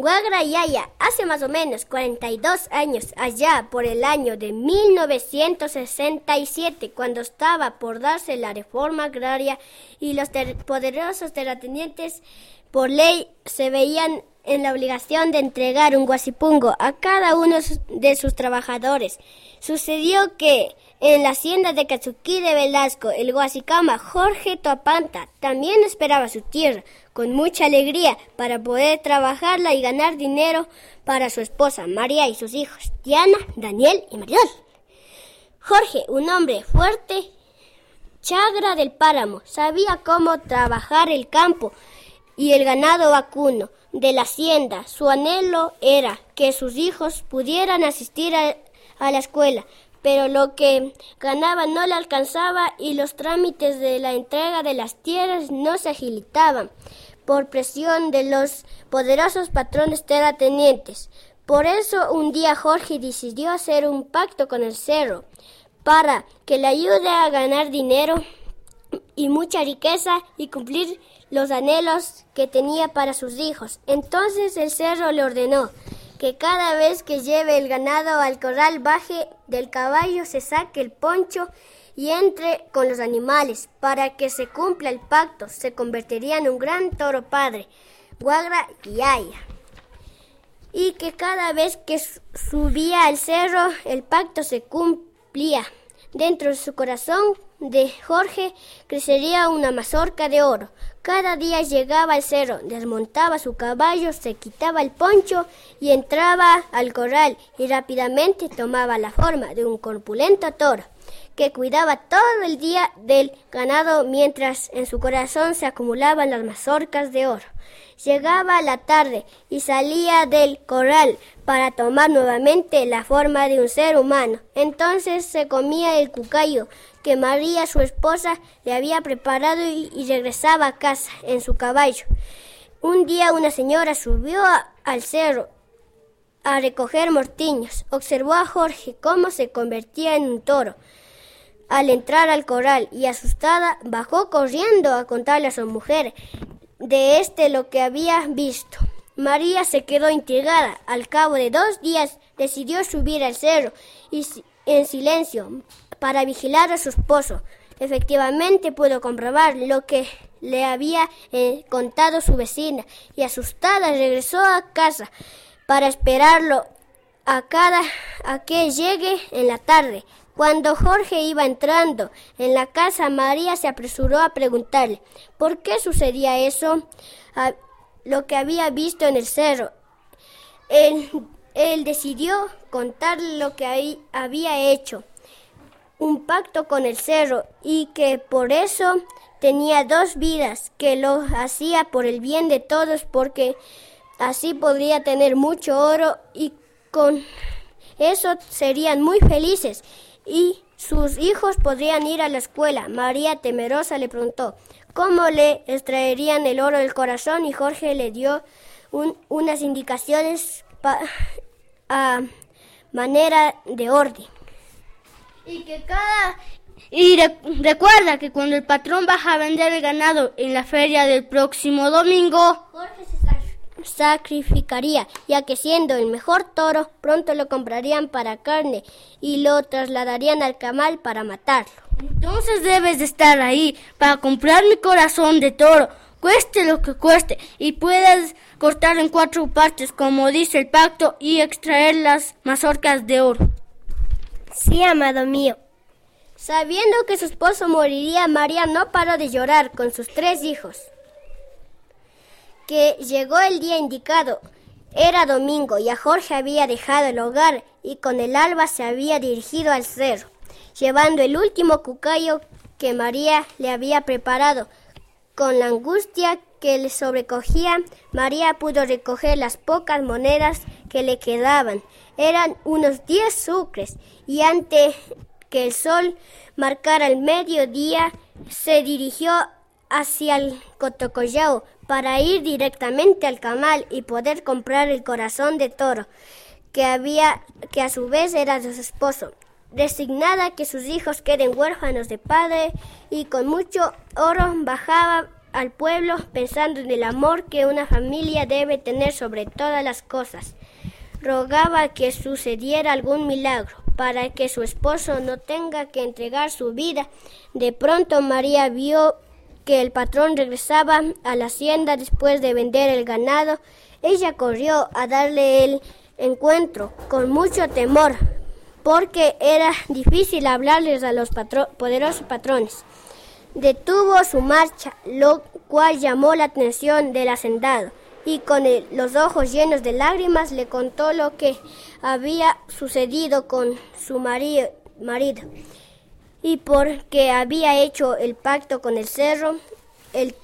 Guagra Yaya, hace más o menos 42 años, allá por el año de 1967, cuando estaba por darse la reforma agraria y los poderosos terratenientes por ley se veían en la obligación de entregar un guasipungo a cada uno de sus trabajadores. Sucedió que en la hacienda de Katsuki de Velasco, el guasicama Jorge Toapanta también esperaba su tierra con mucha alegría para poder trabajarla y ganar dinero para su esposa María y sus hijos, Diana, Daniel y Marisol. Jorge, un hombre fuerte, chagra del páramo, sabía cómo trabajar el campo y el ganado vacuno de la hacienda. Su anhelo era que sus hijos pudieran asistir a, la escuela, pero lo que ganaba no le alcanzaba y los trámites de la entrega de las tierras no se agilitaban por presión de los poderosos patrones terratenientes. Por eso un día Jorge decidió hacer un pacto con el cerro para que le ayude a ganar dinero y mucha riqueza y cumplir los anhelos que tenía para sus hijos. Entonces el cerro le ordenó que cada vez que lleve el ganado al corral baje del caballo, se saque el poncho y entre con los animales para que se cumpla el pacto. Se convertiría en un gran toro padre, guagra y aya. Y que cada vez que subía al cerro el pacto se cumplía. Dentro de su corazón de Jorge crecería una mazorca de oro. Cada día llegaba al cerro, desmontaba su caballo, se quitaba el poncho y entraba al corral y rápidamente tomaba la forma de un corpulento toro que cuidaba todo el día del ganado mientras en su corazón se acumulaban las mazorcas de oro. Llegaba la tarde y salía del corral para tomar nuevamente la forma de un ser humano. Entonces se comía el cucayo que María, su esposa, le había preparado y, regresaba a casa en su caballo. Un día una señora subió al cerro a recoger mortiños. Observó a Jorge cómo se convertía en un toro al entrar al corral y asustada bajó corriendo a contarle a su mujer de este lo que había visto. María se quedó intrigada. Al cabo de dos días decidió subir al cerro y en silencio para vigilar a su esposo. Efectivamente pudo comprobar lo que le había eh, contado su vecina y asustada regresó a casa para esperarlo a cada a que llegue en la tarde. Cuando Jorge iba entrando en la casa, María se apresuró a preguntarle por qué sucedía eso, lo que había visto en el cerro. Él, él decidió contarle lo que había hecho, un pacto con el cerro, y que por eso tenía dos vidas, que lo hacía por el bien de todos, porque así podría tener mucho oro y con eso serían muy felices y sus hijos podrían ir a la escuela. María, temerosa, le preguntó cómo le extraerían el oro del corazón y Jorge le dio unas indicaciones a manera de orden. Y que cada y recuerda que cuando el patrón baja a vender el ganado en la feria del próximo domingo, Jorge se sacrificaría, ya que siendo el mejor toro, pronto lo comprarían para carne y lo trasladarían al camal para matarlo. Entonces debes de estar ahí para comprar mi corazón de toro, cueste lo que cueste, y puedas cortarlo en cuatro partes, como dice el pacto, y extraer las mazorcas de oro. Sí, amado mío. Sabiendo que su esposo moriría, María no paró de llorar con sus tres hijos que llegó el día indicado. Era domingo y a Jorge había dejado el hogar y con el alba se había dirigido al cerro, llevando el último cucayo que María le había preparado. Con la angustia que le sobrecogía, María pudo recoger las pocas monedas que le quedaban. Eran unos diez sucres y antes que el sol marcara el mediodía, se dirigió hacia el Cotocollao para ir directamente al camal y poder comprar el corazón de toro que había que a su vez era de su esposo. Resignada que sus hijos queden huérfanos de padre y con mucho oro bajaba al pueblo pensando en el amor que una familia debe tener sobre todas las cosas. Rogaba que sucediera algún milagro para que su esposo no tenga que entregar su vida. De pronto María vio que el patrón regresaba a la hacienda después de vender el ganado. Ella corrió a darle el encuentro con mucho temor, porque era difícil hablarles a los poderosos patrones. Detuvo su marcha, lo cual llamó la atención del hacendado, y con los ojos llenos de lágrimas le contó lo que había sucedido con su marido, marido. Y porque había hecho el pacto con el cerro, el,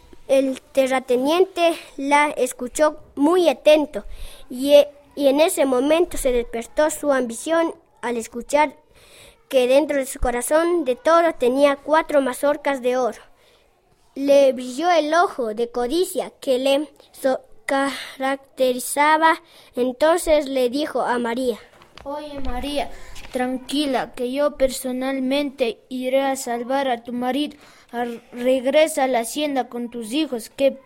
terrateniente la escuchó muy atento y, y en ese momento se despertó su ambición al escuchar que dentro de su corazón de toro tenía cuatro mazorcas de oro. Le brilló el ojo de codicia que le caracterizaba. Entonces le dijo a María, Oye María, tranquila, que yo personalmente iré a salvar a tu marido. regresa a la hacienda con tus hijos, que,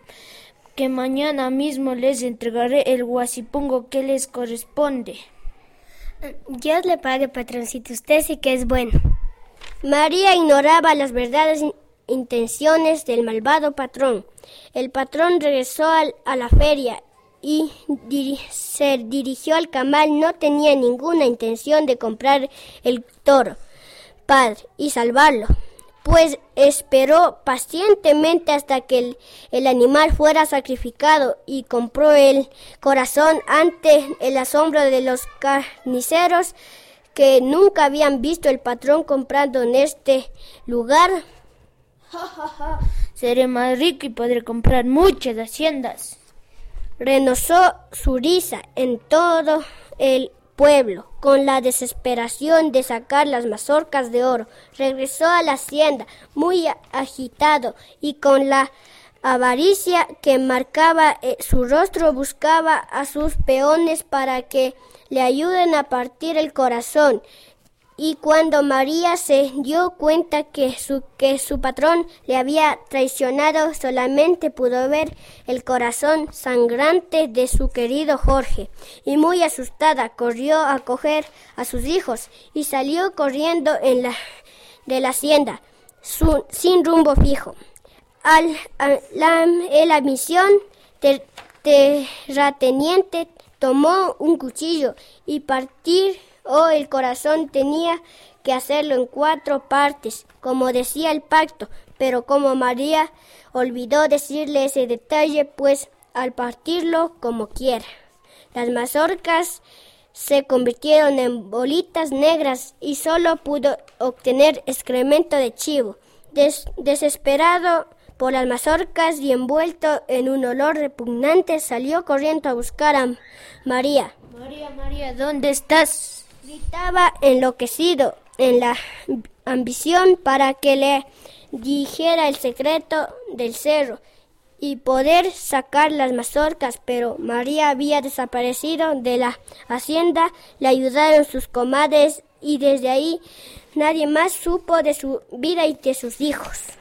que mañana mismo les entregaré el guasipungo que les corresponde. Dios le pague, patroncito. Usted sí que es bueno. María ignoraba las verdaderas intenciones del malvado patrón. El patrón regresó a la feria y se dirigió al camal. No tenía ninguna intención de comprar el toro, padre, y salvarlo pues esperó pacientemente hasta que el, animal fuera sacrificado y compró el corazón ante el asombro de los carniceros que nunca habían visto el patrón comprando en este lugar. Seré más rico y podré comprar muchas haciendas. Renosó su risa en todo el pueblo, con la desesperación de sacar las mazorcas de oro. Regresó a la hacienda muy agitado y con la avaricia que marcaba eh, su rostro buscaba a sus peones para que le ayuden a partir el corazón y cuando María se dio cuenta que su, que su patrón le había traicionado, solamente pudo ver el corazón sangrante de su querido Jorge, y muy asustada corrió a coger a sus hijos y salió corriendo en la, de la hacienda, sin rumbo fijo. Al, la, la misión terrateniente tomó un cuchillo y partir Oh, el corazón tenía que hacerlo en cuatro partes, como decía el pacto, pero como María olvidó decirle ese detalle, pues al partirlo como quiera. Las mazorcas se convirtieron en bolitas negras y solo pudo obtener excremento de chivo. desesperado por las mazorcas y envuelto en un olor repugnante, salió corriendo a buscar a María. María, María, ¿dónde estás? Gritaba enloquecido en la ambición para que le dijera el secreto del cerro y poder sacar las mazorcas, pero María había desaparecido de la hacienda, le ayudaron sus comadres y desde ahí nadie más supo de su vida y de sus hijos.